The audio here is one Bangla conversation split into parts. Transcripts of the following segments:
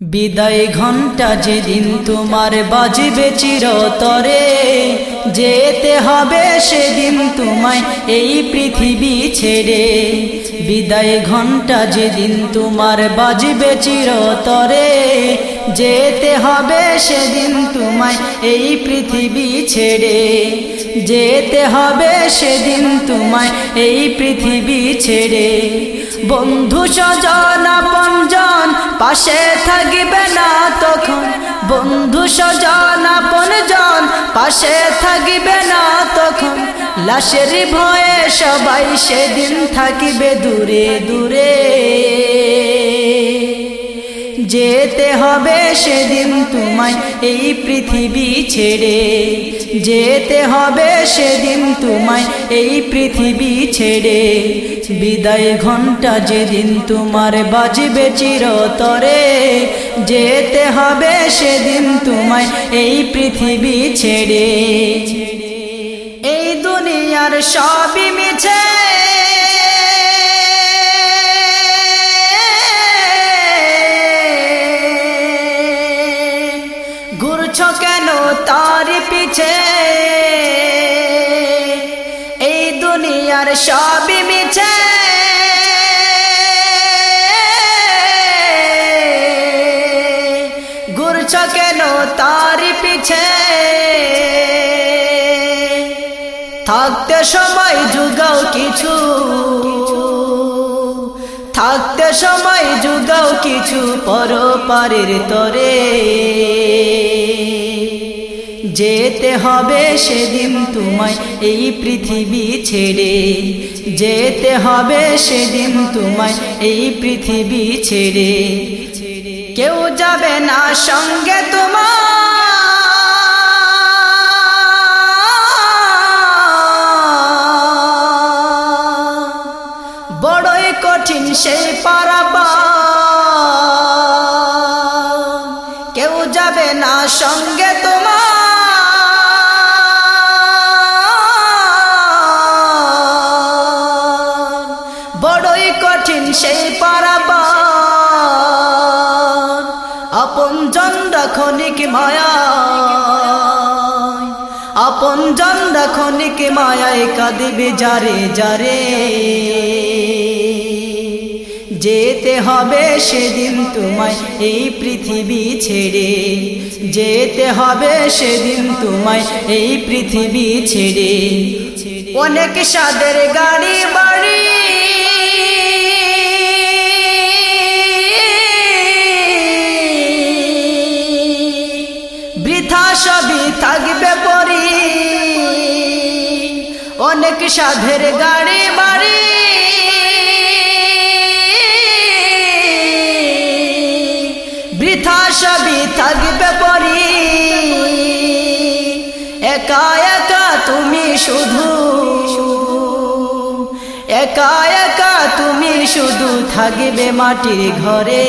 বিদায় ঘণ্টা যেদিন তোমার বাজবে চিরতরে, যেতে হবে সেদিন তোমায় এই পৃথিবী ছেড়ে। বিদায় ঘণ্টা যেদিন তোমার বাজবে চিরতরে, যেতে হবে সেদিন তোমায় এই পৃথিবী ছেড়ে। যেতে হবে সেদিন তোমায় এই পৃথিবী ছেড়ে। বন্ধু সজন পাশে থাকিবে না তখন বন্ধু সজন আপন জন। পাশে থাকিবে না তখন, লাশের ভয়ে সবাই সেদিন থাকিবে দূরে দূরে। যেতে হবে সেদিন তোমায় এই পৃথিবী ছেড়ে। যেতে হবে সেদিন তোমায় এই পৃথিবী ছেড়ে। বিদায় ঘণ্টা যেদিন তোমার বাজবে চিরতরে। যেতে হবে সেদিন তোমায় এই পৃথিবী ছেড়ে। এই দুনিয়ার সবই মিছে। পিছে এই দুনিয়ার সবই মিছে। ঘুরছ কেন তার পিছে? থাকতে সময় যুগাও কিছু। থাকতে সময় যুগাও কিছু পরপারের তরে। যেতে হবে সেদিন তোমায় এই পৃথিবী ছেড়ে। যেতে হবে সেদিন তোমায় এই পৃথিবী ছেড়ে। কেউ যাবে না সঙ্গে তোমার। বড়ই কঠিন সেই পারাবা কেউ যাবে না সঙ্গে তোমার। কঠিন সেই পারাবা আপন জন ক্ষণিক মায়া আপন জন ক্ষণিক মায়ায়, কাঁদিবে যারে যারে। যেতে হবে সেদিন তোমায় এই পৃথিবী ছেড়ে। যেতে হবে সেদিন তোমায় এই পৃথিবী ছেড়ে। অনেক সাদের গাড়ি বৃথা সবই থাকবে পরি। অনেক সাধের গাড়ি, বাড়ি। বৃথা সবই থাকবে পরি। একা একা তুমি শুধু। একা একা তুমি শুধু থাকবে মাটির ঘরে।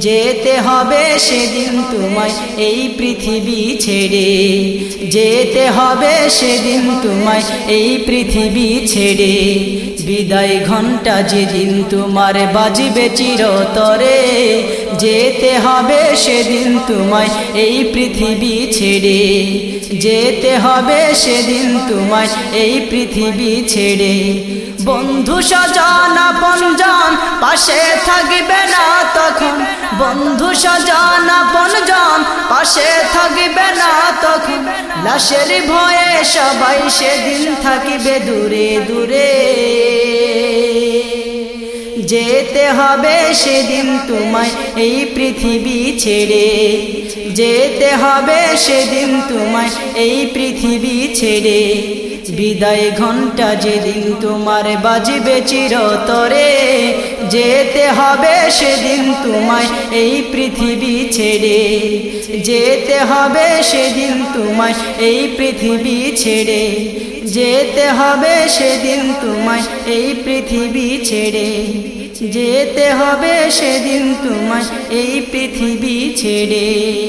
যেতে হবে সেদিন তোমায় এই পৃথিবী ছেড়ে। যেতে হবে সেদিন তোমায় এই পৃথিবী ছেড়ে। বিদায় ঘণ্টা যেদিন তোমার বাজবে চিরতরে। যেতে হবে সেদিন তোমায় এই পৃথিবী ছেড়ে। যেতে হবে সেদিন তোমায় এই পৃথিবী ছেড়ে। বন্ধু সজন পাশে থাকবে না তখন। বন্ধু সজন আপন জন, পাশে থাকবে না তখন। লাশের ভয়ে সবাই সেদিন থাকিবে দূরে দূরে। যেতে হবে সেদিন তোমায় এই পৃথিবী ছেড়ে। যেতে হবে সেদিন তোমায় এই পৃথিবী ছেড়ে। বিদায় ঘণ্টা যেদিন তোমার বাজবে চিরতরে, যেতে হবে সেদিন তোমায় এই পৃথিবী ছেড়ে। যেতে হবে সেদিন তোমায় এই পৃথিবী ছেড়ে। যেতে হবে সেদিন তোমায় এই পৃথিবী ছেড়ে। যেতে হবে সেদিন তোমায় এই পৃথিবী ছেড়ে।